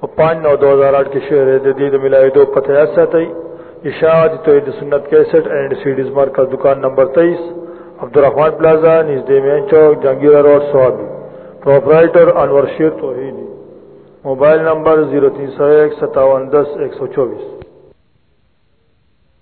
په 5 نو 2008 کې شعر د دې د ملایدو پته یاد ساتي اشاعت توحید سنت 61 اینڈ سیډیز مرکز دکان نمبر 23 عبدالرحمن پلازا نږدې مین چوک جنگیر روډ سوابي پرپرایټر انور شیر توحیدی موبایل نمبر 03015710124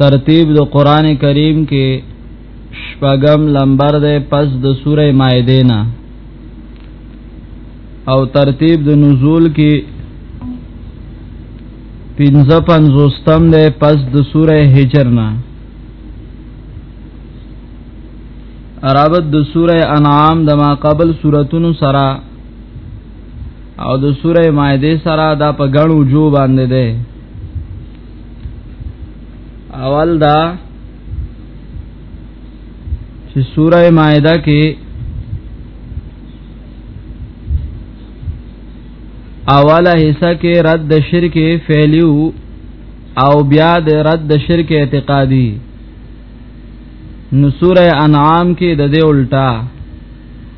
ترتیب د قران کریم کې شپږم لمبر ده پس د سوره مائده نه او ترتیب د نزول کې پنځه پنځوستم ده پس د سوره هجر نه عربت د سوره انعام د ما قبل سوراتونو سره او د سوره مائده سره دا په غنو جو باندې ده اول دا چې سوره مائده کې اوله حصہ کې رد شرک فعلیو او بیا د رد شرک اعتقادي نو سوره انعام کې د دې الټا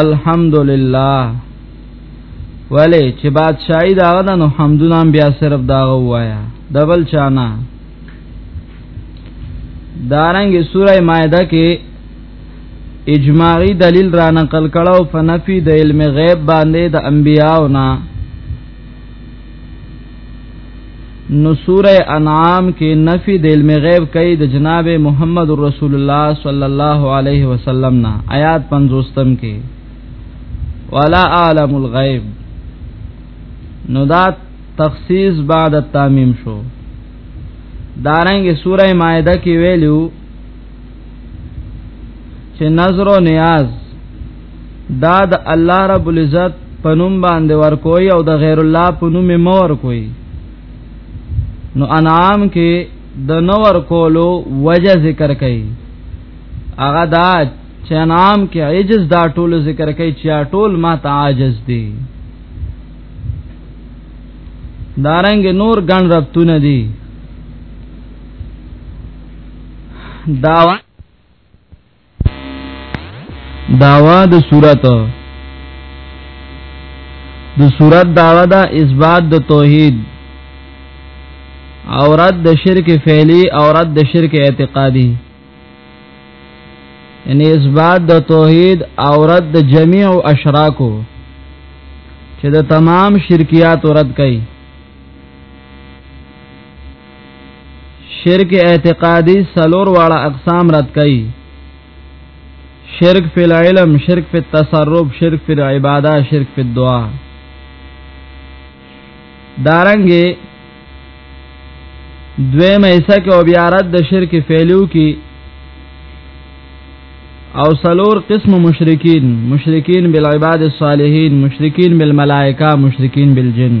الحمدلله ولی چې بادشاہي دا غدا نو حمدونه بیا صرف دا وایا دبل چانا دارنګ سوره مائده کې اجماعي دلیل را نقل کړو فنفي د علم غیب باندې د انبیاو نه نو سوره انعام کې نفي د علم غیب کوي د جناب محمد رسول الله صلی الله علیه وسلم نه آیات 50 تم کې ولا عالم الغیب نو دا تخصیص بعد التامیم شو دارنګ سوره مائده کې ویلو چې نظر او نیاز دا د الله رب العزت پنوم باندې ورکوي او د غیر الله پنوم مور کوي نو انعام کې د نور کولو وجه ذکر کړي هغه دا چې انعام کې عجز دا ټول ذکر کړي چې ټول ما ته عاجز دي دارنګ نور ګڼ ربطونه دي داوا داوا د صورت د صورت داوا دا اثبات د توحید او رد د شرک فعلی او رد د شرک اعتقادی یعنی اثبات د توحید او رد د جميع اشراکو چې د تمام شرکیات رد کړي شرک اعتقادی سلور واړه اقسام رد کړي شرک فی العلم شرک فی التصرف شرک فی العباده شرک فی الدعاء دارنګه دوی مېسه کې او بیا رد د شرک فعلیو کې او سلور قسم مشرکین مشرکین بالعباد الصالحین مشرکین بالملائکه مشرکین بالجن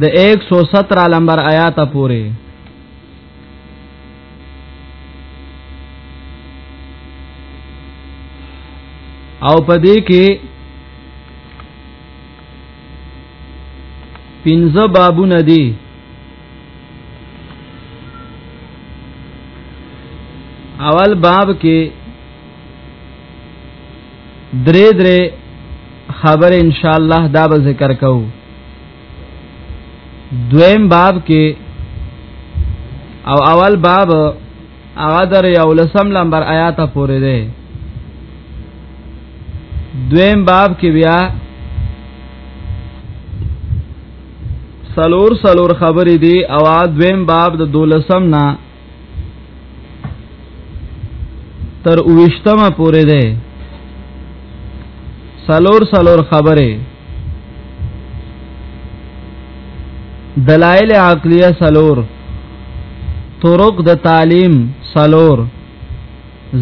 د 117 لمبر آیات پورې او پدې کې پنځه بابونه دي اول باب کې درې درې خبر ان شاء الله دا به ذکر کوو دویم باب کې او اول باب هغه در یو لسم لمبر آیات پورې دی دویم باب کې بیا سلور سلور خبرې دي او دویم باب د دولسم نه تر اوشتمه پورې ده سلور سلور خبره دلائل عقلیه سلور طرق د تعلیم سلور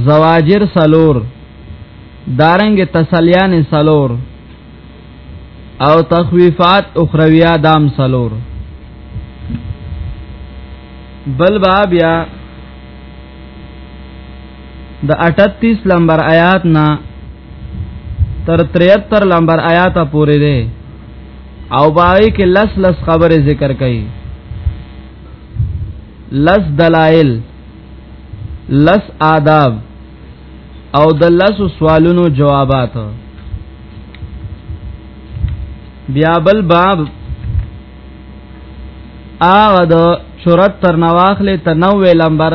زواجر سلور دارنګ تسلیان سلور او تخویفات اخرویه دام سلور بل باب یا د 38 نمبر آیات نا تر 73 نمبر آیات پورې ده او باقي کې لس لس خبره ذکر کړي لس دلائل لس آداب او د لس سوالونو جوابات بیا بل باب آغا د چورت تر نواخلې تر نوې لمبر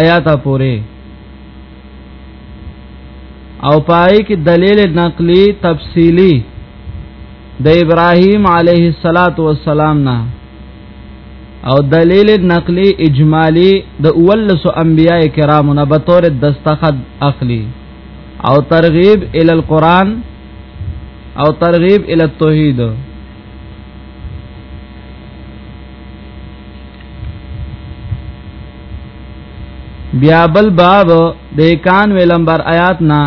آیاتا پوری او پای کې دلیل نقلی تفصیلی د ابراهیم علیه الصلاۃ والسلام نه او دلیل نقلی اجمالی د اولس انبیاء کرامو نه بطور دستخط اخلی او ترغیب ال القران او ترغیب ال التوحید بیا بل باب د 91 لمبر آیات نه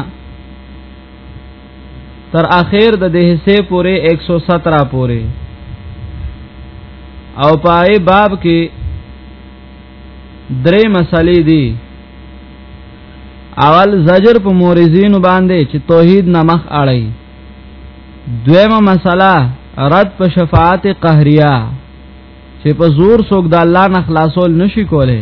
تر اخر د دې حصے پورې 117 پورې او پای باب کې درې مسلې دي اول زجر په مورزین باندې چې توحید نمخ اړي دویمه مسله رد په شفاعت قهریه چې په زور څوک د الله نه خلاصول نشي کوله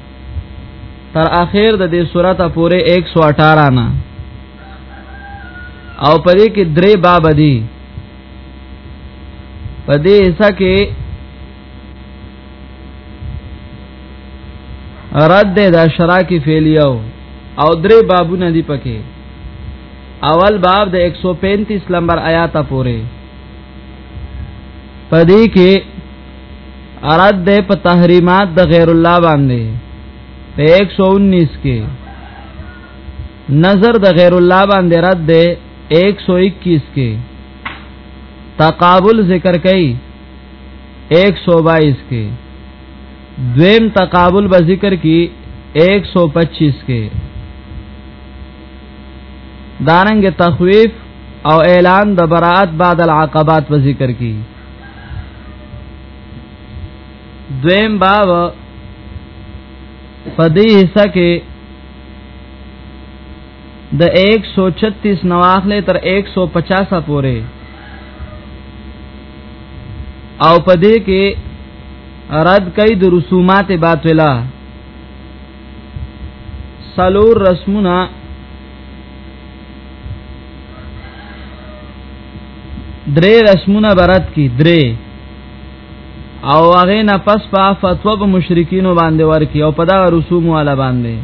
تر اخر د دې سورته پورې 118 نه او پدې کې درې باب دي پدې حصہ کې رد د اشراکی فعلیو او درې بابونه دي پکې اول باب د 135 نمبر آیات پورې پدې کې اراد ده په تحریمات د غیر الله باندې په 119 کې نظر د غیر الله باندې رد ده 121 کې تقابل ذکر کړي 122 کې دویم تقابل به ذکر کی 125 کې دارنګ تخویف او اعلان د براءت بعد العقبات په ذکر کې دویم باب په دې حصہ کې د 136 نواخله تر 150 پورې او په دې کې رد کوي د رسومات باطله سلور رسمونه درې رسمونه برات کی درې او هغه نه پس په فتوا به مشرکین باندې ورکی او په دا رسوم والا باندې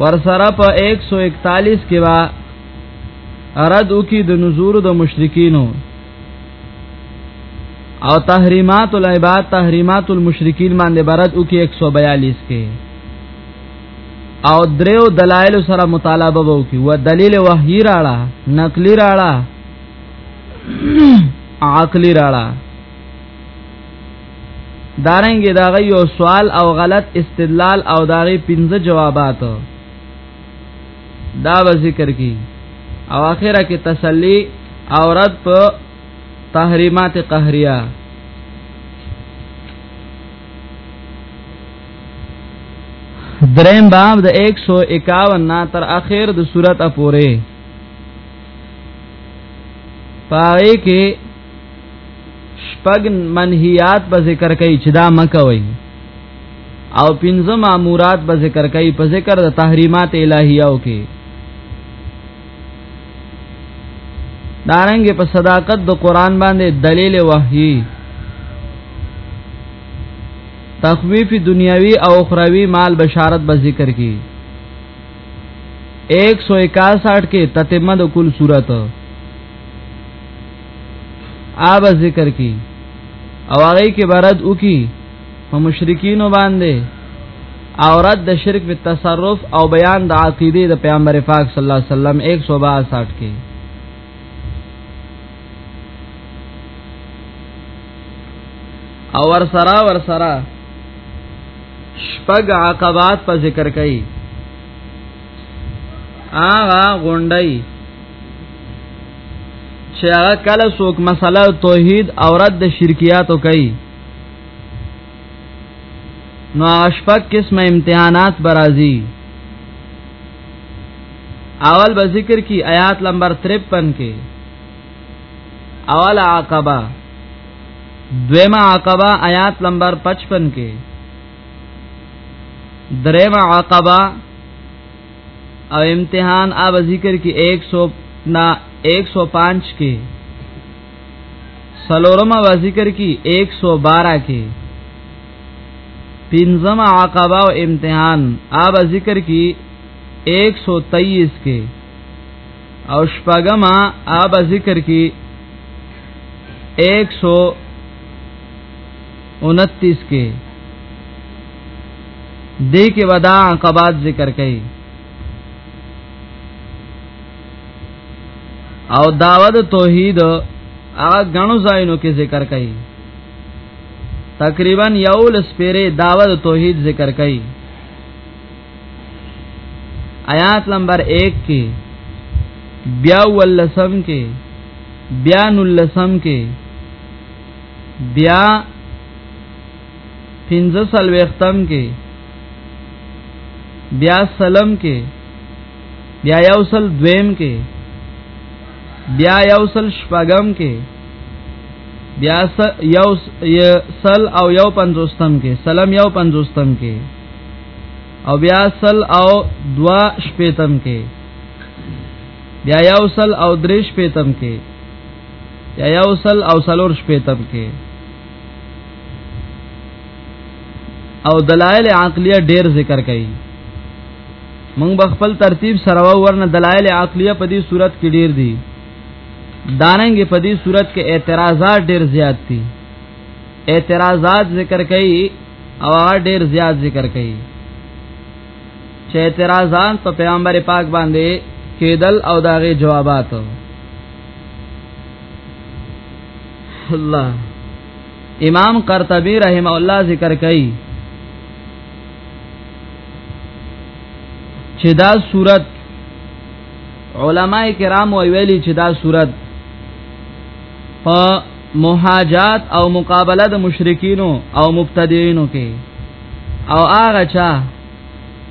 ورسره په 141 کې وا اراد وکي د نزور د مشرکینو او تحریمات العباد تحریمات المشرکین باندې برد وکي 142 کې او دریو دلایل سره مطالبه وو کی و دلیل وحی راړه نقلی راړه عقلی راړه دارنګ دا غي یو سوال او غلط استدلال او دا غي پنځه جوابات دا به ذکر کی او اخره کې تسلی او رد په تحریمات قهریه دریم باب د 151 نا تر اخر د صورت پورې پای کې شپږ منهیات په ذکر کوي چې دا مکوي او پنځه مامورات په ذکر کوي په ذکر د تحریمات الهیاو کې دارنګ په صداقت د قران باندې دلیل وحی تخویف دنیاوی او اخروی مال بشارت به ذکر کی 161 کې تتمه د کل صورت آب ذکر کی او هغه کې برد او کی په مشرکین باندې او رد د شرک په تصرف او بیان د عقیده د پیغمبر پاک صلی الله علیه وسلم 162 کې او ور سرا ور سرا شپږ عقبات په ذکر کړي آغا غونډي چې هغه کله څوک مسله توحید او رد شرکیاتو کوي نو اشپک قسم امتحانات برازي اول به ذکر کی آیات نمبر 53 کې اول عقبہ دویمه عقبہ آیات نمبر 55 کې دریمه عقبہ او امتحان اب ذکر کی 100 نا 105 کې سلورما و ذکر کی 112 کې پنځم عقبه او امتحان آب ذکر کی 123 کې او شپږم آب ذکر کی 129 کې دې کې ودا عقبات ذکر کړي او داوود توحید هغه غنو زاینو کې ذکر کړي تقریبا یو لس پیره داوود توحید ذکر کړي آیات نمبر 1 کې بیا ولسم کې بیا نلسم کې بیا پنځه سلوختم کې بیا سلم کې بیا یو سل دویم کې بیا یو سل شپږم کې بیا یو سل او یو پنځوستم کې سلام یو پنځوستم کې او بیا سل او دوا شپیتم کې بیا یو سل او درې شپیتم کې یا یو سل او سلور شپیتم کې او دلائل عقلیه ډیر ذکر کړي مونږ به خپل ترتیب سره ورنه دلایل عقلیه په دې صورت کې ډیر دي داننګ په دې صورت کې اعتراضات ډیر زیات دي اعتراضات ذکر کړي او ډیر زیات ذکر کړي چې اعتراضات په پیغمبر پاک باندې کېدل او داغه جوابات الله امام قرطبی رحم الله ذکر کوي چې دا صورت علما کرام ویلي چې دا صورت په مهاجات او مقابله د مشرکینو او مبتدیینو کې او هغه چا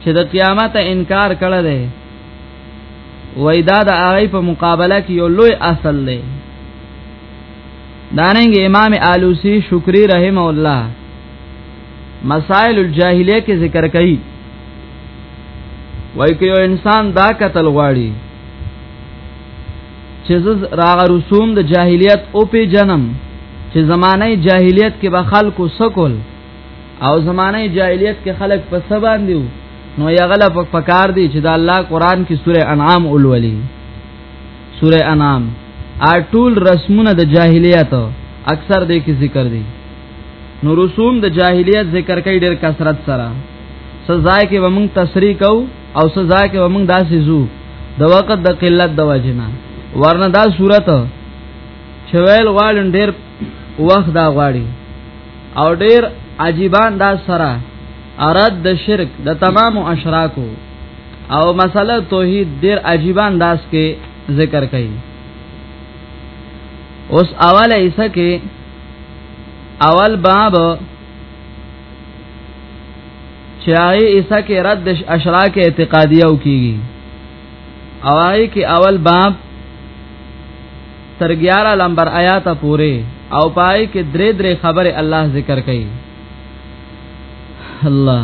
چې د قیامت انکار کړی دی وای دا د هغه په مقابله کې یو لوی اصل دی داننګ امام آلوسی شکری رحم الله مسائل الجاهلیه کې ذکر کړي وای کې یو انسان دا قتل غواړي چې راغ رسوم د جاهلیت او په جنم چې زمانه جاهلیت کې به خلکو سکول او زمانه جاهلیت کې خلک په سبا دیو نو یغله په پکار دی چې د الله قران کې سوره انعام اولولي سوره انعام اټول رسمونه د جاهلیت اکثر دې کې ذکر دي نو رسوم د جاهلیت ذکر کوي ډېر کثرت سره سزا کې به موږ تسری کو او سزا کې به موږ داسې زو د وخت د قلت د وجنه ورنه دا صورت چویل غواړي ډېر وخت دا غواړي او ډېر عجیبان دا سره اراد د شرک د تمام اشراکو او مسله توحید ډیر عجیب انداز کې ذکر کړي اوس اوله ایسه کې اول باب چې هغه ایسه کې رد اشراک اعتقادیه او کیږي او هغه کې اول باب تر 11 لمبر آیات پورې او پای کې درې درې خبره الله ذکر کړي الله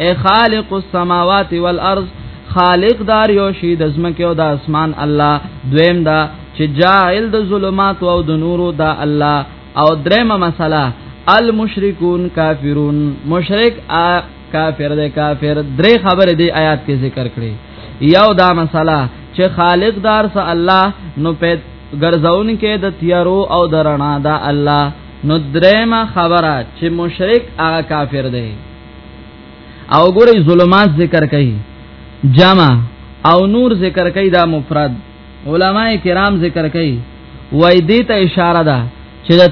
اے خالق السماوات والارض خالق دار یو شی د زمکه او د اسمان الله دویم دا چې جاعل د ظلمات او د نورو دا الله او درېمه مسله المشرکون کافرون مشرک کافر دی کافر درې خبره دی آیات کې ذکر کړي یو دا مسله چې خالق دار س الله نو په ګرځون کې د تیارو او د رڼا دا الله نو درېمه خبره چې مشرک هغه کافر دی او ګورې ظلمات ذکر کوي جمع او نور ذکر کوي دا مفرد علما کرام ذکر کوي وای دې ته اشاره ده چې د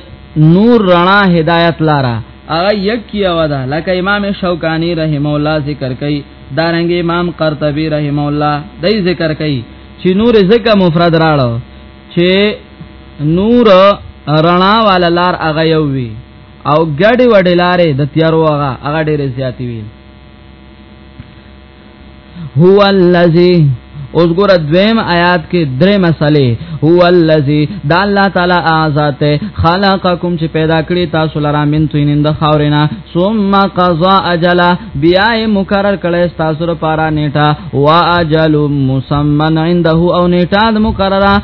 نور رڼا هدایت لاره هغه یک کیا ودا لکه امام شوکانی رحم الله ذکر کوي دارنګ امام قرطبي رحم الله دای ذکر کوي چې نور زکه مفرد راړو چې نور رڼا والا لار هغه یو وی او ګډي وډي لارې د تیارو هغه هغه ډېر زیاتې وي هو الذی اوس ګور دویم آیات کې درې مسلې هو الذی دا الله تعالی آزاد خلقکم چې پیدا کړی تاسو لرا من توینین د خاورینا ثم قضا اجل بیا مقرر کړی تاسو لپاره نیټه وا اجل مسمن عنده او نیټه مقرره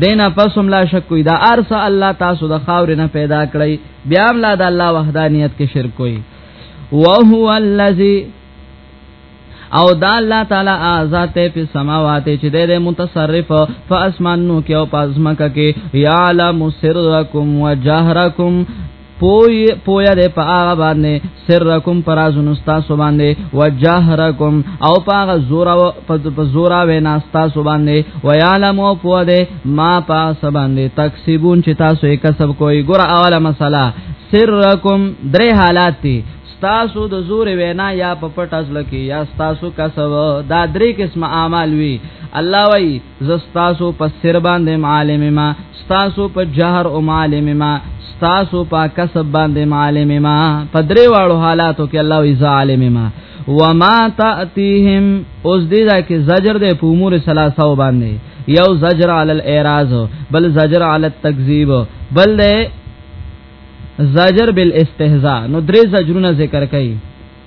دینا پسم لا شک کوي دا ارس الله تاسو د خاور نه پیدا کړی بیا هم لا د الله وحدانیت کې شرک کوي وهو الذی او دا الله تعالی آزاد ته په سماوات چې د متصرف فاسمانو کې او پازمکه کې یعلم سرکم وجهرکم پوی پویا د په هغه باندې سرکم پرازونو تاسو باندې وجهرکم او په هغه زور او په زور وینا تاسو باندې ویالم او پوه دې ما پاس باندې تکسبون چې تاسو یې کسب کوی ګور اوله مسله سرکم درې حالات دي ستاسو د زور وینا یا په پټ ازل کې یا ستاسو کسب دا درې قسم اعمال وی الله وای زستاسو په سر باندې عالم ما ستاسو په جهر او معلم ما ستاسو په کسب باندې معلم ما په درې واړو حالاتو کې الله ای ظالم ما وما تاتيهم اوس دې دا کې زجر دې په امور ثلاثه باندې یو زجر علی الاعراض بل زجر علی التکذیب بل دې زجر بالاستهزاء نو درې زجرونه ذکر کړي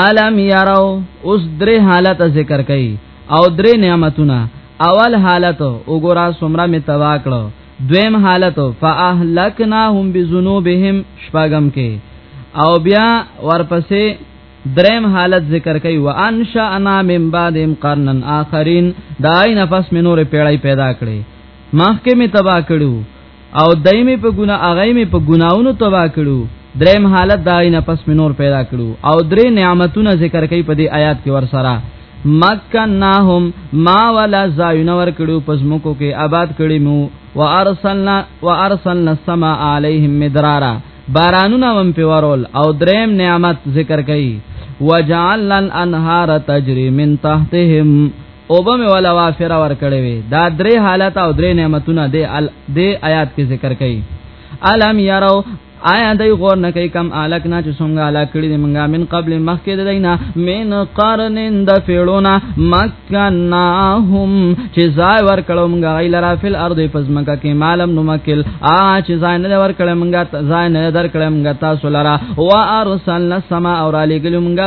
عالم یارو اوس درې حالت ذکر کړي او درې نعمتونه اول حالت وګورا سمرا می تبا کړو دویم حالت فاهلکناهم بذنوبهم شپغم کې او بیا ورپسې دریم حالت ذکر کوي وانشانا من بعدهم قرنا اخرین دای نفس منور پیړی پیدا کړي مخکې می تبا کړو او دایمه په ګنا هغه می په ګناونو تبا کړو دریم حالت دا نه پس می نور پیدا کړو او درې نعمتونه ذکر کوي په دې آیات کې ور سره مکناهم ما ولا زاین ور کړو پس موکو کې آباد کړی مو وارسلنا وارسلنا السماء علیهم مدرارا بارانونه هم په ورول او دریم نعمت ذکر کوي وجعلنا الانهار تجري من تحتهم او به مې ولا وافره ور کړې وي دا درې حالت او درې نعمتونه د دې آیات کې ذکر کړي الم یارو آیا دای غور نه کوي کم الک نه چې څنګه الک کړی د منګا من قبل مخکې د دینا من قرنن د فیړونا مکناهم چې ځای ور کړو منګا ایلرا فل ارض فزمکا کې مالم نو مکل ا چې ځای نه ور کړو منګا ځای نه در کړو منګا تاسو لرا وا ارسلنا السما اور علی ګلو منګا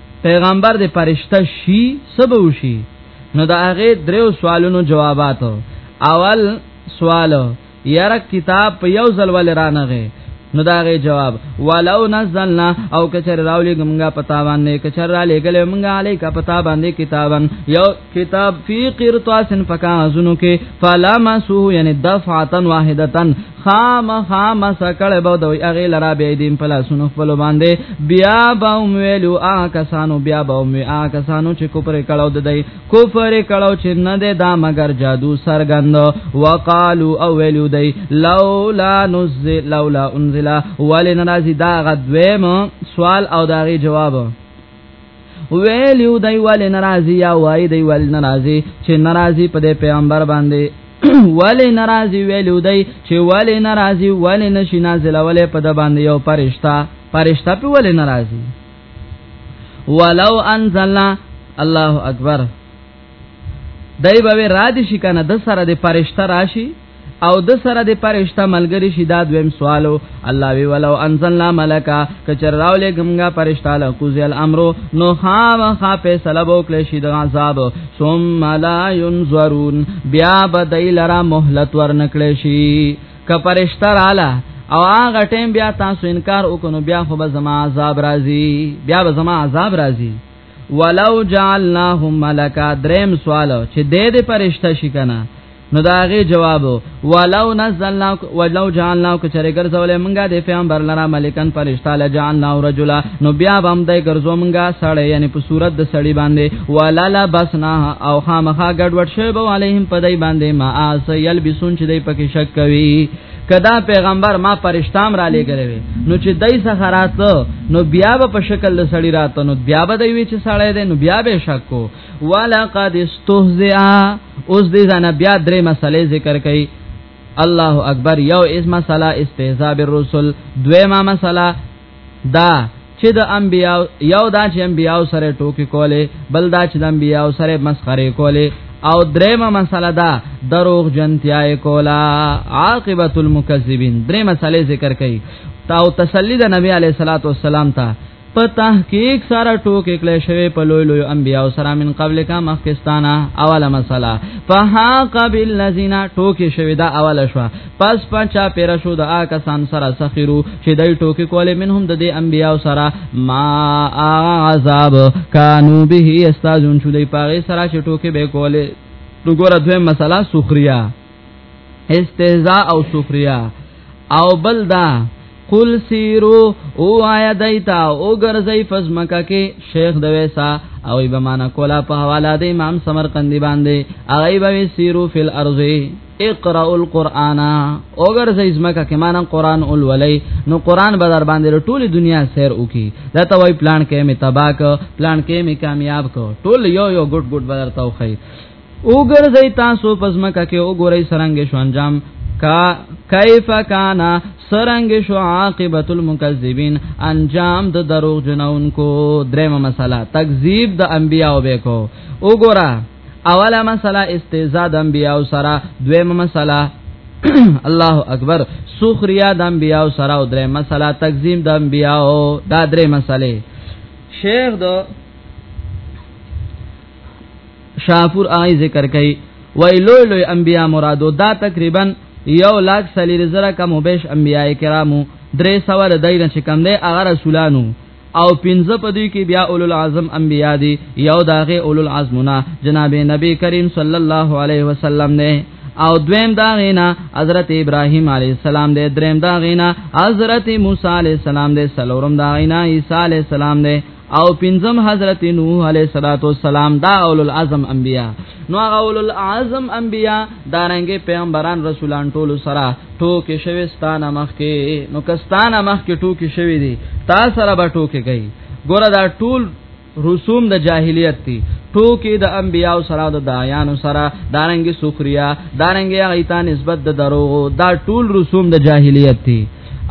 پیغمبر د فرشته شي سبو شي نو دا هغه دریو سوالونو جوابات اول سوال یاره کتاب په یو ځل ول رانغه نو دا غي جواب ولو نزلنا او کچر راولې ګمګه پتا باندې کچر را لګلې مونږه علی کا پتا باندې کتابن یو کتاب فی قرطاس فکازونو کې فلا مسو یعنی دفعتا واحدتا خام خام سکل به دوی اغه لرا به دین په لاسونو خپل باندې بیا به ویلو آ کسانو بیا به وی آ کسانو چې کوپر کړهو د دای کوپر کړهو چې نه ده دا مگر جادو سرګند وقالو او ویلو دای لولا نزل لولا انزل ولن نازی دا غدویم سوال او داغي جواب ویلیو دی ولی ناراضی یا وای دی ولی ناراضی چې ناراضی په دې پیغمبر باندې ولی ناراضی ویلیو دی چې ولی ناراضی ولی نشی نازل ولی په د باندې یو پرښتہ پرښتہ په ولی ناراضی ولو انزلنا الله اکبر دای به را دي شي کنه د سره د پرشتہ راشي او د سره د پرشتہ ملګری شي دا دویم سوالو الله وی ولو انزلنا ملکا کچر راو لګمګه پرشتہ له کوزی الامر نو خام خا فیصله وکړي شي د عذاب ثم لا ينظرون بیا بدایل را مهلت ورنکړي شي ک پرشتہ رااله او هغه ټیم بیا تاسو انکار وکونو بیا خو به زما عذاب راځي بیا به زما عذاب راځي ولو جعلناه ملکا دریم سوال چې دې دې پرشته شي کنه نو داغه جواب ولو نزلنا ولو جعلنا کچره ګرځولې مونږه د پیغمبر لرا ملکن پرشتہ لجعلنا رجلا نو بیا بم د ګرځو مونږه سړی یعنی په صورت د سړی باندې وللا بسنا او خامخا ګډوډ شوی به علیهم پدای باندې ما اس یلبسون چې دای پکې شک کوي کدا پیغمبر ما پرشتام را لګره وي نو چې دای څخه راتلو نو بیا به په شکل د سړی راتلو نو بیا به دی وی چې سړی دی نو بیا به شک کو ولقد استهزئ اوس دې ځنه بیا درې مسلې ذکر کړي الله اکبر یو اس مسله استهزاء بالرسل دویمه مسله دا چې د انبیا یو دا چې انبیا سره ټوکی کوله بل دا چې د انبیا سره مسخره کوله او درېمه مسله دا دروغ جنتیا کولا عاقبت المکذبین درې مسلې ذکر کړي تا او تسلی د نبی علی صلوات و سلام ته په تحقیق سره ټوک کله شوی په لوی لوی انبیا او سره من قبل کا مخکستانه اوله مسله فحاق بالذین ټوک شوی دا اوله شو پس پچا پیر شو د آکسان سره سخیرو چې دای ټوکی کوله منهم د دې انبیاو سره ما عذاب کانو به استاذون چې دای پاره سره چې ټوکی به کوله نو ګوره دوه مسله سخریا استهزاء او سخریا او بل دا قل سیرو او آیا دیتا او گرزی فزمکا کې شیخ دویسا او ایبمانا کولا په حوالا دی امام سمرقندی باندې اغیبوی سیرو فی الارضی اقرا القرآن او ګرځي زمکه کې مانن قرآن اول ولي نو قرآن به در باندې ټوله دنیا سیر وکي دا ته وای پلان کې می تباک پلان کې می کامیاب کو ټول یو یو ګډ ګډ بدر توخی او ګرځي تاسو پزمکه کې او ګوري سرنګ شو انجام کا کیف کانا سرنګ شو عاقبت المکذبین انجام د دروغ جنونکو درېمه مسله تکذیب د انبیاء وبکو وګوره اوله مسله استهزاء د انبیاء سره دویمه مسله الله اکبر سخریا د انبیاء سره او درې مسله تکذیب د انبیاء دا درې مسلې شیخ دو شافور آی ذکر کئ وای لوی لوی انبیا مرادو دا تقریبا یو لاک سلیری زره کم وبش انبیا کرامو درې سوال دای نه کم دی هغه رسولانو او پنځه په دوی کې بیا اولو العزم انبیا دي یو داغه اولو العزمنا جناب نبی کریم صلی الله علیه وسلم نه او دویم دا غینا حضرت ابراهیم علی السلام دی دریم دا غینا حضرت موسی علی السلام دی سلورم دا غینا عیسی علی السلام دی او پنځم حضرت نوح علیہ الصلوۃ والسلام دا اول العزم انبیا نو اول العزم انبیا دارنګ پیغمبران رسولان ټول سره ټوکې شوی ستانه مخ کې نو کستانه مخ کې ټوکې شوی دي تا سره به ټوکې کوي ګوره دا ټول رسوم د جاهلیت دي ټوکې د انبیاء سره د دایانو سره دارنګ سخریا دارنګ ایتا نسبت د دروغو دا ټول رسوم د جاهلیت دي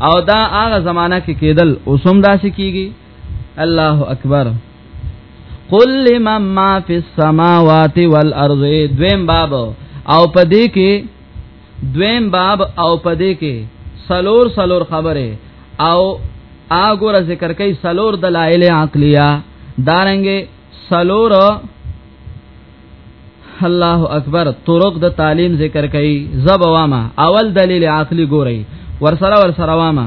او دا هغه زمانہ کې کېدل اوسم داسې کیږي الله اکبر قل لمن ما فی السماوات والارض دویم باب او پدې کې دویم باب او پدې کې سلور سلور خبره او اګوره ذکر کوي سلور دلایل عقلیه دارنګه سلور الله اکبر طرق د تعلیم ذکر کوي زبواما اول دلیل عقلی ګوري ورسره ورسره واما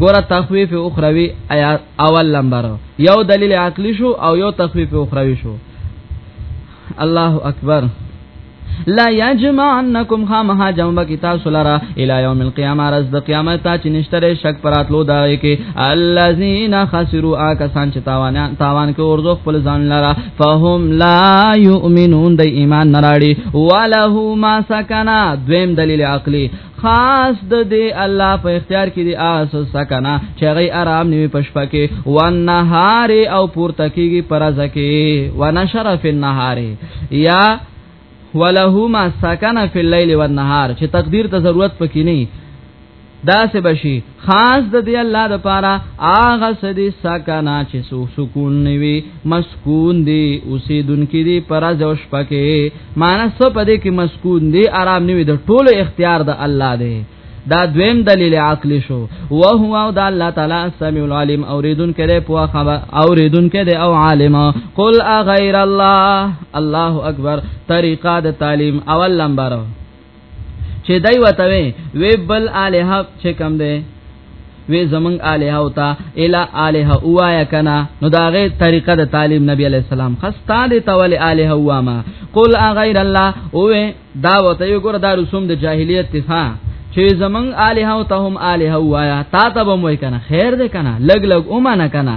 ګوره تخویف اخروی آیات اول نمبر یو دلیل عقلی شو او یو تخویف اخروی شو الله اکبر لا یجمعنکم خامها جمع کتاب سلرا الی یوم القیامه رز د قیامت ته چې نشتره شک پراتلو دا کې الذین خسروا آکسان چې تاوان تاوان کې ورزو خپل ځان لرا فهم لا یؤمنون د ایمان نراړي ولهما سکنا دویم دلیل عقلی خاص د دې الله په اختیار کې دی اس سکنا چې غي آرام نیوي پشپا کې ونهار او پورته کېږي پرځ کې ونشر فی النهار یا وله ما سکنا فی الليل والنهار چې تقدیر ته ضرورت پکې نه دا سه بشي خاص د دی الله د پاره اغه سدي سکنا چې سو سکون نیوي مسکون دی اوسیدونکې دی پرز او شپکه معنی سو پدې کې مسکون دی آرام نیوي د ټولو اختیار د الله دی دا دویم دلیل عقلی شو او هو او د الله تعالی سميع العليم اوریدون کړي په خبر اوریدون کړي او عالم قل اغیر الله الله اکبر طریقه د تعلیم اول لمبر چې دای وته وی وی بل الہ چې کم دی وی زمنګ الہ او تا الا الہ اوایا کنا نو داغه طریقه د تعلیم نبی علی السلام خستا دی تول الہ واما قل غیر الله او دا وته یو ګور دا رسوم د جاهلیت ها چې زمنګ الہ او ته هم الہ وایا تا ته به موي کنه خیر دې کنه لګ لګ او معنا کنه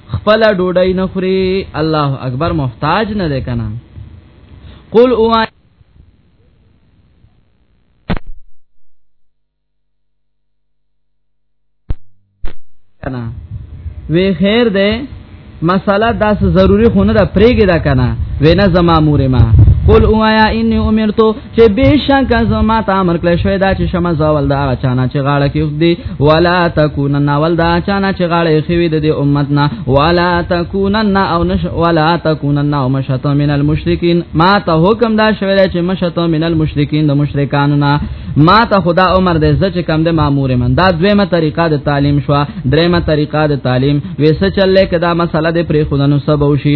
خپل ډوډۍ نه خوري الله اکبر محتاج نه ده کنه قل اوه کنه وی خیر ده مساله داس ضروری خونه ده پریګه ده کنه وینا زما مور ما قل اوایا انی امرتو چې بشک زما ته امر کړی شوی دا چې شمه زول دا چانه چې غاړه کې دی ولا تکونن ول دا چانه چې غاړه کې وي د امت نه ولا تکونن او نش ولا تکونن او مشتو من المشرکین ما ته حکم دا شوی دا چې مشتو من المشرکین د مشرکان نه ما ته خدا عمر دې زچ کم دې مامور من دا دویمه طریقه د تعلیم شو دریمه طریقه د تعلیم وسه چلې کدا مسله دې پرې خودنو سبو شي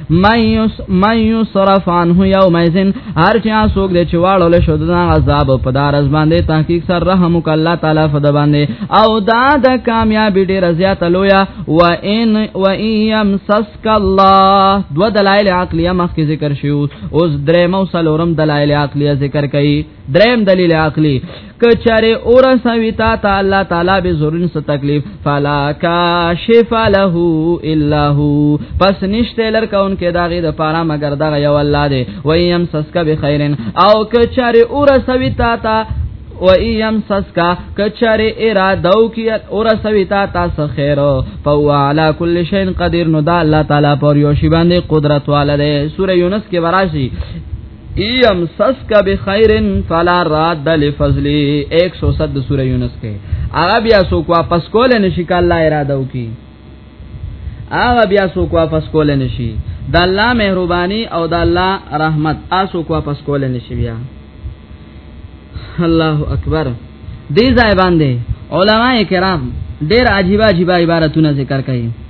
مایوس مایوس صرف عنه یوم اذن هر چا سوګ دې چواړو له شو دنا عذاب په دار از باندې تحقیق سر رحم وک الله تعالی فد باندې او دا د کامیابی ډیر زیات لویا و ان و ایم سسک الله دو دلایل عقلیه مخکې ذکر شیو اوس درې مو سلورم دلایل عقلیه ذکر کړي دریم دلیل عقلی کچره اور سوي تا ته الله تعالی به زورن څه تکلیف فلا کاشف له الا هو پس نشته لر کون کې داغه د پاره مگر دغه یو الله دی ویم سسک به خیرن او کچره اور سوي تا ته و ایم سسکا کچره ارادو کی اور سویتا تاسو خیر فو علی کل شین قدیر نو دا الله تعالی پر یو شی باندې قدرت والده سوره یونس کې وراشي ایم سسک بخیر فلا راد لفضلی 107 سوره یونس کې هغه بیا سو کو واپس کول نشي ک الله اراده وکي هغه بیا سو کو واپس کول نشي د الله مهرباني او د الله رحمت تاسو کو واپس کول نشي بیا الله اکبر دې ځای باندې علما کرام ډېر عجیب عجیب عبارتونه ذکر کوي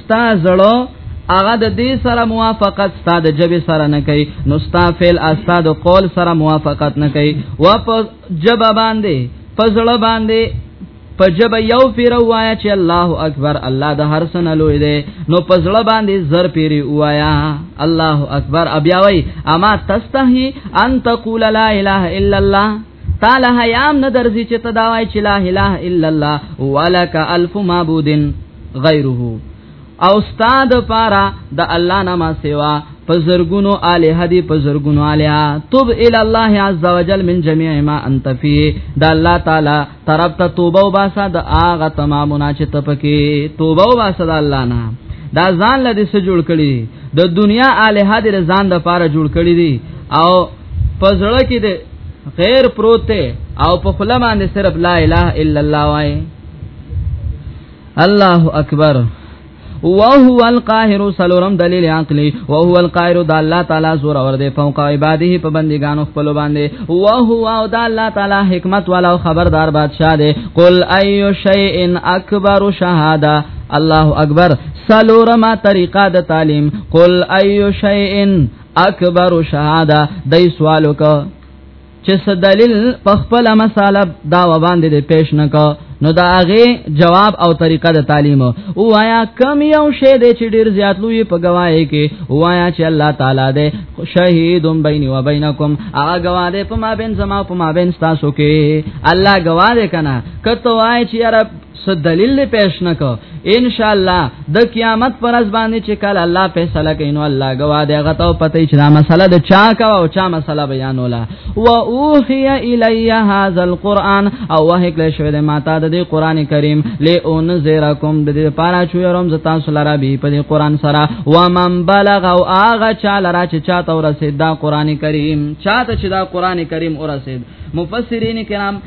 ستا زړه هغه د دې سره موافقت ستا د جبه سره نه کوي نو ستا فعل استا د قول سره موافقت نه کوي و په جبه باندې فزړه باندې په جب یو پیر وایا چې الله اکبر الله د هر سن لوی دی نو په زړه باندې زر پیر وایا الله اکبر بیا وای اما تستحی ان تقول لا اله الا الله تعالی حیام نه درځي چې تداوی چې لا اله الا الله ولک الف معبودن غیره او استاد پارا د الله نامه سیوا پزرګونو الی هدی پزرګونو الیا توب ال الله عز وجل من جميع ما انت فی د الله تعالی طرف ته توبه وباسه د اغه تمامونه چې تپکی توبه وباسه د الله نه دا ځان لدی سره جوړ کړی د دنیا الی هدی ځان د پاره جوړ کړی دی او پزړه کې دې غیر پروت او په خله باندې صرف لا اله الا الله وای الله اکبر وهو القاهر سلورم دلیل عقلی وهو القاهر د الله تعالی زور اور دی فوق عباده په بندگانو خپل باندې وهو او د الله تعالی حکمت والا او خبردار بادشاہ دی قل ایو شیء اکبر شهاده الله اکبر سلورما طریقه د تعلیم قل ایو شیء اکبر شهاده دای سوال وکړه چې څه دلیل په خپل مساله دا و باندې د پیش نه کو نو دا هغه جواب او طریقه د تعلیم او آیا کم یو شی دی چې ډیر زیات لوی په گواهی کې او آیا چې الله تعالی دې شهیدم بیني و بینکم هغه گواه دې په ما بین زما په ما بین تاسو کې الله گواه دې کنه کته وای چې رب س دلیل پیش نکو ان شاء الله د قیامت پر از باندې چې کله الله فیصله کینو الله غوا دی غته پته چې دا مسله د چا کا او چا مسله بیانولا و اوحی الی هذا القران او وه کله شوی د ماته د قران کریم له اون زیرکم د دې پارا چې روم ز تاسو لرا به په قران سره و من بلغ او اغه چا لرا چې چا تور رسید دا قران کریم چا ته چې دا قران کریم ورسید مفسرین کرام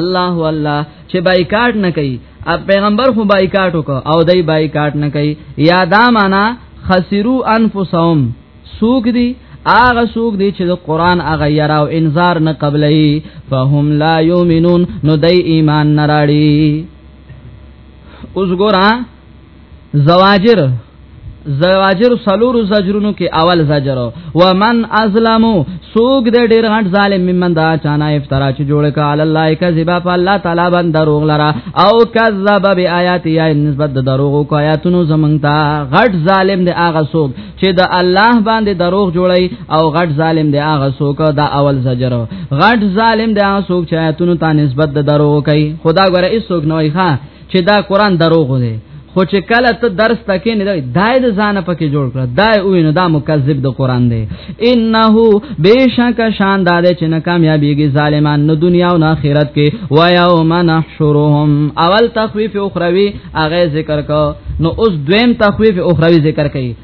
الله الله چې بایکاټ نه کوي اب پیغمبر خو بایکاټ وکاو او دای بایکاټ نه کوي یا دا معنا خسرو انفسهم سوق دي اغه سوق دي چې د قران اغه یرا او انذار نه قبلې فهم لا یؤمنون نو دای ایمان نه راړي اوس ګورا زواجر زواجر سلور زجرونو کې اول زجر و من ازلمو سوق د ډیر غټ ظالم ممن دا چانا افترا چې جوړ کا علی الله کذبا فالله تعالی باندې دروغ لرا او کذب بیاات یا نسبت د دروغ کو آیاتونو زمنګتا غټ ظالم دی هغه سوق چې د الله باندې دروغ جوړي او غټ ظالم دی هغه سوق دا اول زجر غټ ظالم دی هغه سوق چې آیاتونو ته نسبت د دروغ کوي خدا غره ایسوک نوې ښا چې دا قران دروغ دی خو چې کله ته درس تکې نه دای د ځان پکې جوړ کړ دای او نه دا مکذب د قران دی انه بشک شان دار چې نه کامیابیږي ظالمان نو دنیا او آخرت کې و یوم نحشرهم اول تخفیف اخروی هغه ذکر کو نو اوس دویم تخفیف اخروی ذکر کړي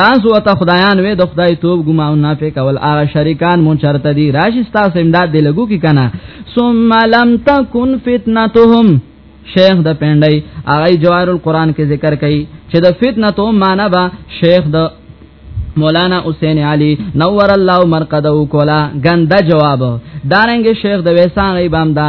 تاسو ته خدایان وې د خدای توب ګماو نه پې کول هغه شریکان مون چرته دي راشي تاسو امداد دی لګو کی کنه ثم لم تکن فتنتهم شیخ د پندای هغه جوار القرآن کې ذکر کړي چې د فتنه تو معنا با شیخ د مولانا حسین علی نور الله مرقدو کولا غندا جواب دارنګ شیخ د ویسان ایبام دا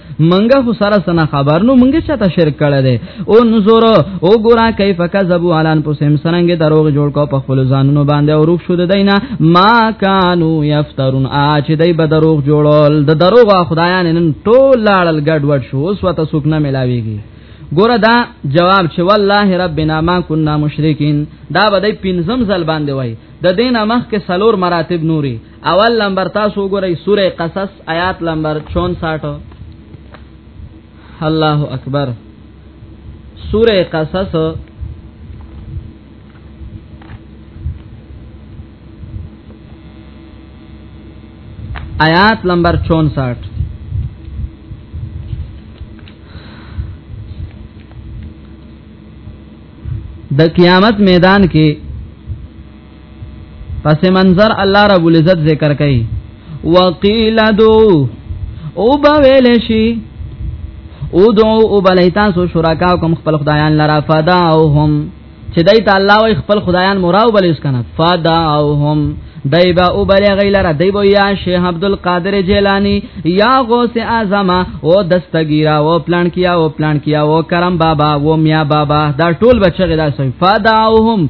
منګه خو سره سنا خبر نو منګه چاته شرک کړه دے او نزور او ګورا کیف کذبو علان پسم سرنګ دروغ جوړ کو په خپل ځانونو باندې او روغ شو د دینه ما کانو یفترون اچ دای به دروغ جوړول د دروغ خدایان نن ټول لاړل ګډ وډ شو اوس وته سوک نه ملاویږي ګوره دا جواب چې والله ربنا ما كنا مشرکین دا به د پنځم ځل باندې وای د دینه مخ کې سلور مراتب نوري اول نمبر تاسو ګورئ سوره قصص آیات نمبر 64 الله اکبر سوره قصص آیات نمبر 64 د قیامت میدان کې پس منظر الله رب العزت ذکر کوي وقیل دو او بویل شي او دو او بلای تاسو شرکا کوم خپل خدایان لرا فدا او هم چې دای ته الله وای خپل خدایان مراو بل اس کنه فدا او هم دای با او بل غیلره دای بو یا شیخ عبد القادر جیلانی یا غوث اعظم او دستگیرا او پلان کیا او پلان کیا او کرم بابا او میا بابا دا ټول بچی دا فدا او هم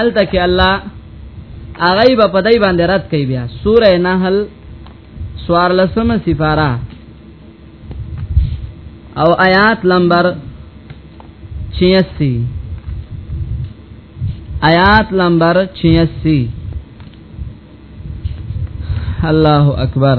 الته کې الله هغه به پدای باندې رات کوي بیا سوره نحل سوار لسم سفاره او آیات نمبر 86 آیات نمبر 86 الله اکبر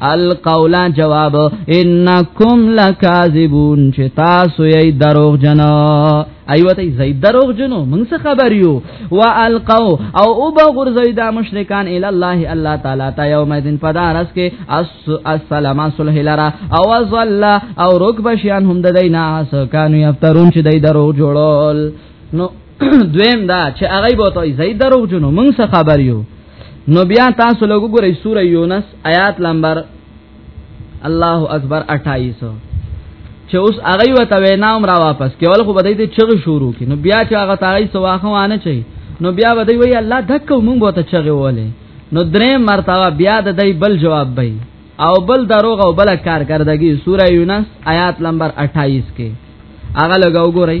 القول جواب انکم لکاذبون چې تاسو یې دروغ جنا ایوه ته زید دروغ جنو موږ څه خبر یو والقو او او بغور زیدا مشرکان ال الله الله تعالی تا یوم دین پدارس کې السلام صلح لرا او ظل او رکب شیان هم د دینا اس کانو یفترون چې دای دروغ جوړول نو دویم دا چې هغه بوته زید دروغ جنو موږ څه خبر یو نو بیا تاسو لوګو ګورئ سوره یونس آیات نمبر الله اکبر 28 چې اوس هغه وته وینا را واپس کېول خو بدای ته چغه شروع کینو بیا چې هغه تاغي سواخه وانه چي نو بیا بدای وی الله دک مونږ بوته چغه وله نو درې مرتبه بیا د دای بل جواب بې او بل دروغ او بل کارکردګي سوره یونس آیات نمبر 28 کې هغه لګاو ګورئ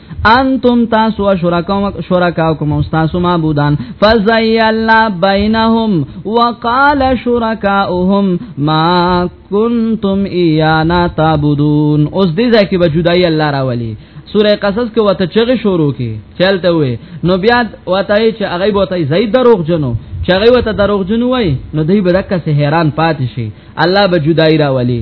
انتم تاسو شرکاو شرکاکم استاسو معبودان فزیلنا بینهم وقال شرکاؤهم ما کنتم ایانا تعبدون اوس دې ځکه به جدای الله راولي سوره قصص کې وته چغه شروع کی چلته وې نو بیا وته چې هغه بوته زید دروغ جنو چې هغه وته دروغ جنو وای نو دوی به دکې حیران پاتې شي الله به جدای را ولي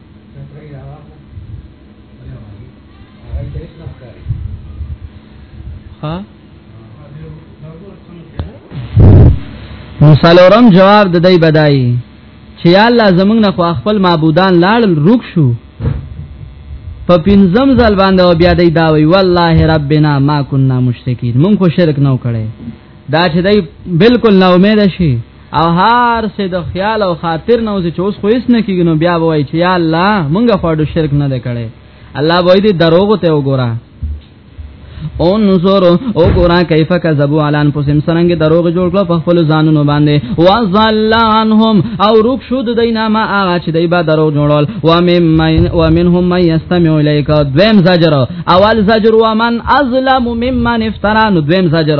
ها نو سلورم جواب د دای بدای چې یا الله زمنګ نه خو خپل معبودان لاړ روک شو په پینځم ځل باندې او بیا دی دا وی والله ربنا ما كنا مشرکین مونږ خو شرک نه وکړي دا چې دی بالکل نا امید شي او هر څه د خیال او خاطر نه اوس چې اوس خو هیڅ نه کیږي نو بیا وای چې یا الله مونږ خواړو شرک نه کړي الله وای دې دروغ ته وګوره او نزور او ګورا کیف کذبوا علی انفسهم سرنګ دروغ جوړ کړ په خپل ځانونو باندې وظل عنهم او روک شو د دینا ما هغه چې دای با دروغ جوړول و مم و منهم من یستمع الیک دویم زجر اول زجر و من ازلم ممن افترا نو دویم زجر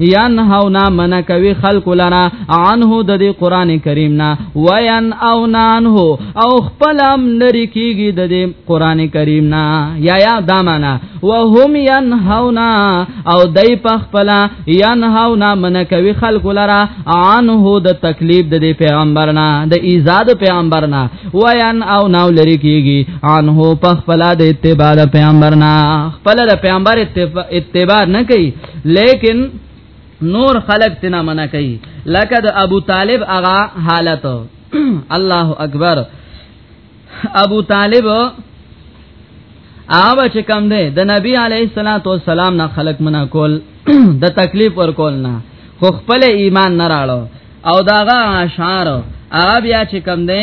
ین هاونا من کوي خلق لرا عنه د دې قران کریم نا وین او نان هو او خپلم لری کیږي د دې قران کریم نا یا یا دا معنا وهم ین هاونا او دای په خپل ین هاونا من کوي خلق لرا عنه د تکلیف د دې پیغمبر نا د ایزاد پیغمبر نا وین او ناو لری کیږي عنه په خپل د اتباع پیغمبر نا خپل د پیغمبر اتباع نه کوي لیکن نور خلق تنا منع کوي لکه د ابو طالب اغا حالت الله اکبر ابو طالب آبا چې کم دی د نبی علیه الصلاۃ والسلام نه خلق منع کول د تکلیف ور کول نه خو خپل ایمان نه راړو او داغه اشعار هغه بیا چې کم دی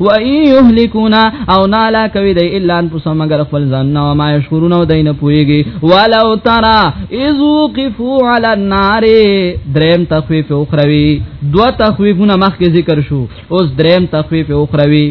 و ایهلکونا او نالا کوي دی الا ان پس مگر خپل ځان نو ما یشکرون او دین پویږي ولو ترى اذ وقفوا على النار دریم تخفیف اخروی دو تخفیفونه مخکې ذکر شو اوس دریم تخفیف اخروی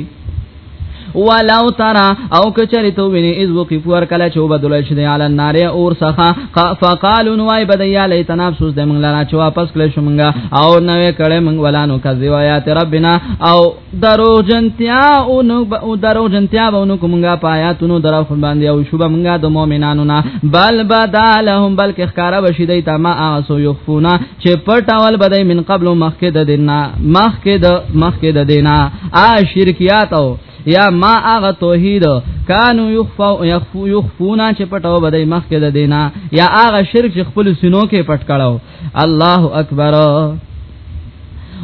ولو ترى او کچری تو ویني اذ وقفوا کله چې وبدل شي علی النار اور سخه فقالو نوای بدیا لیتنا افسوس د موږ لرا چې واپس کله شو موږ او نوې کړه موږ ولانو کذب آیات ربنا او درو جنتیا او نو درو جنتیا به نو کومګه پایاتونو درو خو باندې او شوب موږ د مؤمنانو نه بل بدالهم بلکې ښکارا بشیدای تا ما اسو یخفونا چې پټاول بدای من قبل مخکې د دینه مخکې د مخکې د دینه ا شرکیات او یا ما هغه توحید کانو یخفو یخفو یخفونا چې پټو بدای مخ کې د دینا یا هغه شرک چې خپل سینو کې پټ کړو الله اکبر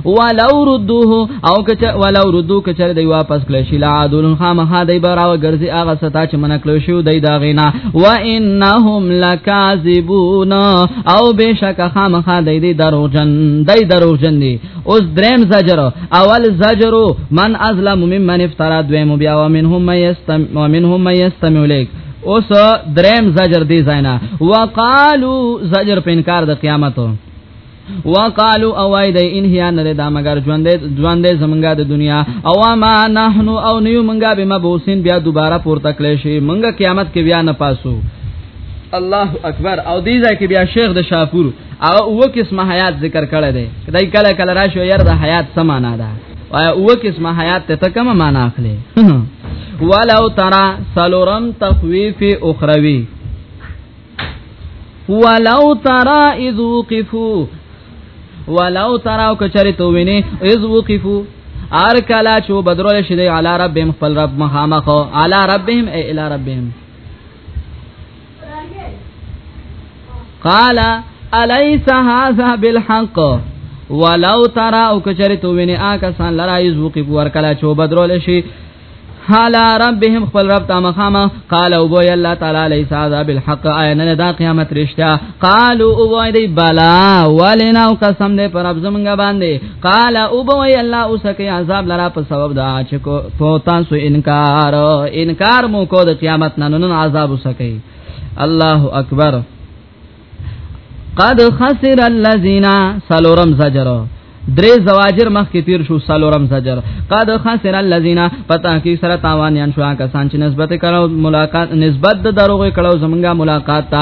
ولو ردوه او کچ ولو ردو کچر دی واپس کله شي لعادل خامخا دی براو ګرځي هغه ستا چې من کله شو دی دا غینا و انهم لکاذبون او بشک خامخا دی دی دروغجن دی دروغجن دی اوس دریم زجر اول زجر من ازلم ممن افترا دویم بیا ومنهم من یستم ومنهم من یستم الیک اوس دریم زجر دی زینا وقالو زجر په انکار د قیامت وقالو او اید ان هي نه دا مگر ژوند ژوند زمونږه د دنیا او ما نحنو او نیو مونږه به مبوسین بیا دوباره پورته کړی شي مونږه قیامت کې بیا نه پاسو الله اکبر او دې ځای کې بیا شیخ د شاپور هغه او قسم حیات ذکر کړی دی کدی کله کله راشو ير د حیات سمانا ده وای او قسم حیات ته کوم معنا اخلي ولو ترى سلورم تخويف اخروی ولو ترى اذ وقفوا ولو ترى کچری تو ویني اذ وقفوا ار کلا چو بدرول شدی علی ربهم خپل رب مخامخ علی ربهم ای الی ربهم قال الیس هذا بالحق ولو ترى او کچری تو ویني آکه سان لرایز وقف ورکلا چو بدرول شي حالا ربهم خپل رب تا مخاما قال او بوی الله تعالی لیس هذا بالحق عین دا قیامت رشتہ قالوا او دی بلا ولنا قسم دې پر رب زمونږ باندې قال او بوي الله اوسکه عذاب لرا په سبب دا چې کو په تاسو انکار انکار مو کو د قیامت نن نن عذاب اوسکه الله اکبر قد خسر الذين سلورم زجر درې زواجر مخ کې تیر شو سلورم زجر قد خسر الذين پتا کې سره تاوان یان شو کسان چې نسبت کړه ملاقات نسبت د دروغ کړه زمونږه ملاقات ته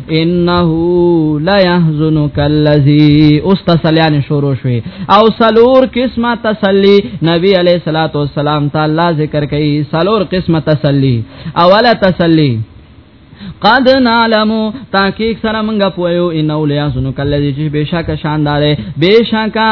انه لا يحزنك الذي استسليان شروع شوي او سلور قسمه تسلي نبي عليه الصلاه والسلام تعالی ذکر کوي سلور قسمه تسلي اوله تسلي قد نعلمو تحقیق سره منګه پویو انه لیا سنو کله چې بشک شاندار بشکا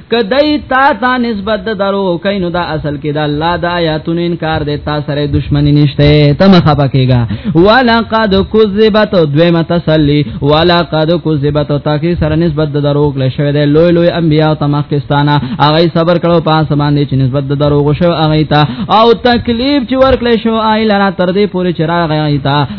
کدی تا تا نسبت د درو کینو دا اصل کې دا الله د آیاتونو انکار دی تا سره دښمنی نشته تم خپه کېګا ولقد کذبت دویمه تسلی ولقد کذبت تا کې سره نسبت د درو کله شوی دی لوی لوی انبیا او تمخستانه هغه صبر کړو په سامان دي چې نسبت د درو شو هغه ته او تکلیف چې ورکړې شو آی لرا تر دې پورې چراغ هغه ته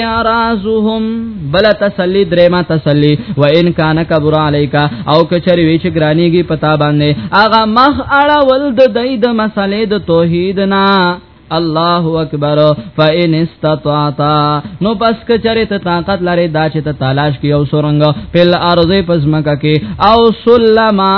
اعراضهم بل تسلی درما تسلی و ان کان کبر علیکا او کچری وی چې ګرانیږي پتا باندې اغه مخ اړه ول د دای د مسلې د توحید نه الله اکبر فإن استطعت نو پس کچره ته طاقت لري دا چې ته تلاش کی او سورنګ پل ارض پس مکه کې او سلما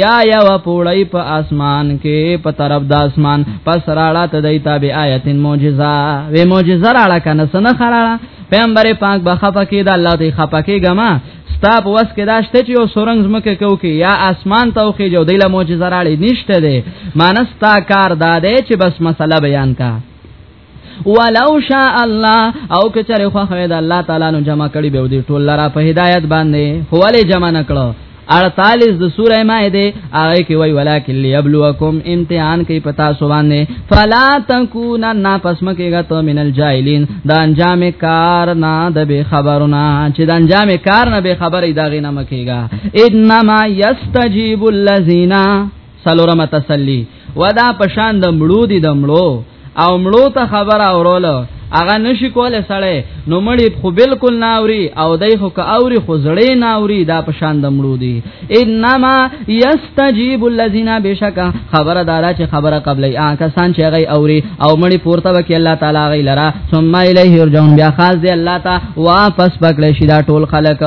یا یا و پوړی په اسمان کې په طرف د اسمان پس راړه ته دای تابع آیت معجزہ و معجزہ راړه کنه سن خراړه پیغمبر پاک به خپه کې د الله دی خپه کې ګما ستا په وس کې داشته چې یو سورنګ زمکه کو کې یا اسمان ته وخې جو دیله معجزه راړي نشته ده مانستا کار داده چې بس مسله بیان کا ولو شاء الله او که چېرې خو خو دا الله تعالی نو جمع کړي به دي ټول لرا په هدایت باندې خو ولې جمع نکړو 48 د سوره مائده هغه کې وای ولکن ليبلوکم امتحان کوي پتا سو باندې فلا تکونا نا پسم کېګه تو منل جاهلین د انجام کار نه د به خبرونه چې د انجام کار نه به خبرې داغې نه مکېګه انما یستجیب الذین سلورم تسلی ودا پشان د مړو دي د مړو او مړو ته خبره اوروله هغه نشي کوله سړی نو مړی خو بالکل ناوري او دای خو که اوري خو زړې ناوري دا په شان د مړو دي انما یستجیب الذین بشک خبره دارا چې خبره قبلې آ کسان چې هغه اوري او مړی پورته وکي الله تعالی غي لرا ثم الیه یرجون بیا خاص دی الله تا واپس پکړې شي دا ټول خلک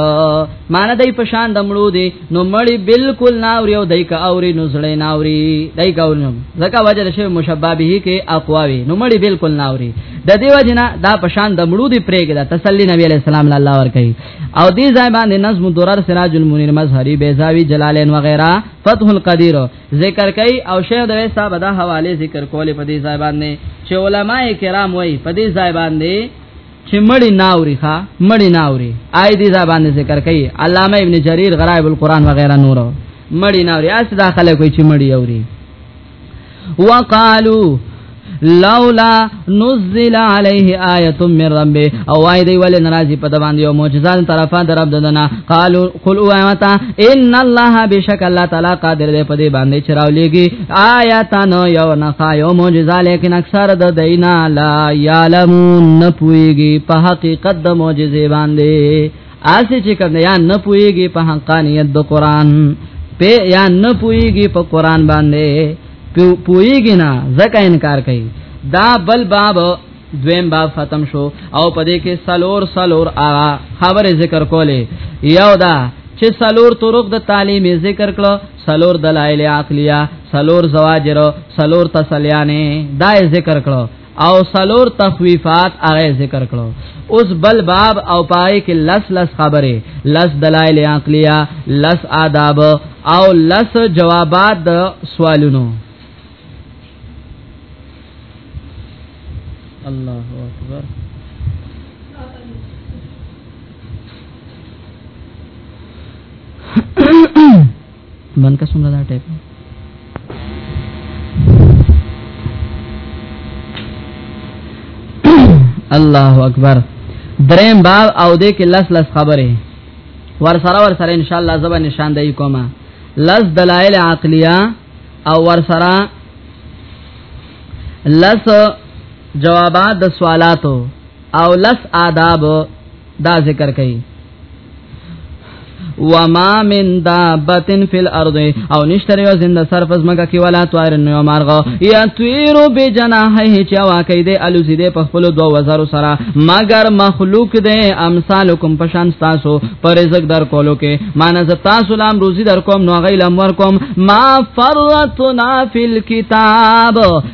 مان دای په شان د مړو دي نو مړی بالکل ناوري او دای کا اوري نو زړې ناوري دای کا اوري زکه وجه شوی مشبابه کې اقواوي نو مړی بالکل ناوري د دې وجنه دا پشان د مړو دی پرېګ دا تسلی نبی عليه السلام الله ور کوي او دې ځای باندې نظم درر سراج المنیر مظهری بیزاوی جلالین وغیرہ فتح القدیر ذکر کوي او شیخ دوی صاحب دا حواله ذکر کولې په دې ځای باندې چې علما کرام وایي په دې ځای باندې چې مړی ناوري ښا مړی ناوري آی دې ځا باندې ذکر کوي علامه ابن جرير غرائب القرآن وغيرها نور مړی ناوري اس دا خلک وي چې مړی اوري وقالو لولا نزل عليه آیه من ربه او وای دی ول ناراضی په باندې یو معجزه طرفه در رب ددنا قالو قل اوامتا ان الله بشک الله تعالی قادر دی په دې باندې چراولېږي آیاتن یو نخا یو معجزه لیکن اکثر د دینا لا یعلمون نه پویږي په حقیقت د معجزې باندې اسی چې کنه یا نه پویږي په حقانیت د قران په یا نه پویږي په قران باندې پویږي نه ځکه انکار کوي دا بل باب دویم باب ختم شو او پدې کې سلور سلور آ خبره ذکر کوله یو دا چې سلور طرق د تعلیم ذکر کړو سلور دلائل عقلیه سلور زواجر سلور تسلیانه دا ذکر کړو او سلور تخویفات هغه ذکر کړو اوس بل باب او پای کې لس لس خبره لس دلائل عقلیه لس آداب او لس جوابات د سوالونو الله اکبر من کا څومره دا ټایپ الله اکبر دریم باب او دې کې لس لس خبره ور سره ور سره ان شاء الله زبر نشاندهي کومه لس دلائل عقلیه او ور سره لس جوابات د سوالاتو او لس آداب دا ذکر کړي وما من دابتن فی الارض او نشتر یو زنده سر پس مګه کی ولا طائر نو مارغه یا طیر بجناحه چا واکې دې الوزی دې په خپل دوه وزرو سره مگر مخلوق دې امثالکم پشان تاسو پر رزق در کولو کې مان ز تاسو لام روزي در کوم نو غیلم ور کوم ما فرتنا فی الكتاب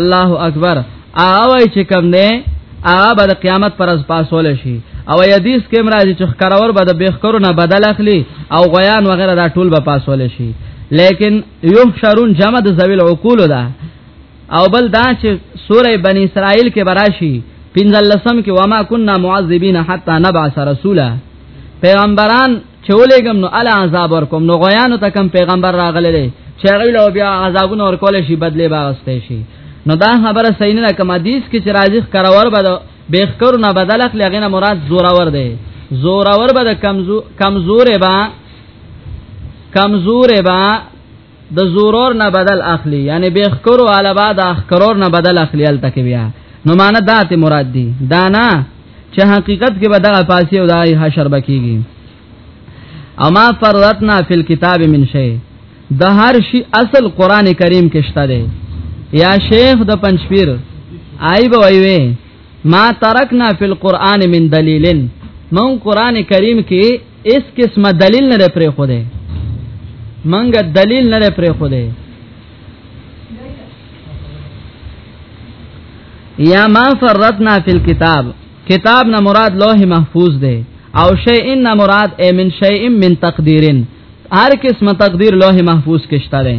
الله اکبر هغه وای چې کم نه هغه به د قیامت پر از پاسول شي او حدیث کې مرادي چې خکرور به د بخکرو نه بدل اخلي او غیان وغیرہ دا ټول به پاسول شي لیکن یو شرون جمع د ذویل عقول ده او بل دا چې سوره بنی اسرائیل کې براشي پنځلسم کې وما كنا معذبین حتا نبعث رسولا پیغمبران چې ولېګم نو ال عذاب ورکوم نو غیانو ته کم پیغمبر راغلی دی چې هغه له بیا عذابونه ورکول شي بدله باغسته شي نو دا خبره صحیح نه کوم حدیث کې چې راځي کرور بده بهکر نه بدل اخلي هغه نه مراد زورور دی زورور بده کمزور کمزور با کمزور با د زورور نه بدل اخلي یعنی به خکرو علا بعد اخکرور نه بدل اخلي ال تک بیا نو مان دات مراد دی دانا چې حقیقت کې به دغه پاسی او دای حشر بکیږي اما فرضتنا فی الكتاب من شی د هر شی اصل قران کریم کې شته دی یا شیخ د پنځپیر آی به وی وی ما ترکنا فی القرآن من دلیلن مون قرآن کریم کې اس قسمه دلیل نه پرې خو ده منګه دلیل نه پرې خو ده یا ما فرتنا فی الكتاب کتاب نه مراد لوح محفوظ ده او شیء نه مراد ای من شیء من تقدیرن هر قسمه تقدیر لوح محفوظ کې شته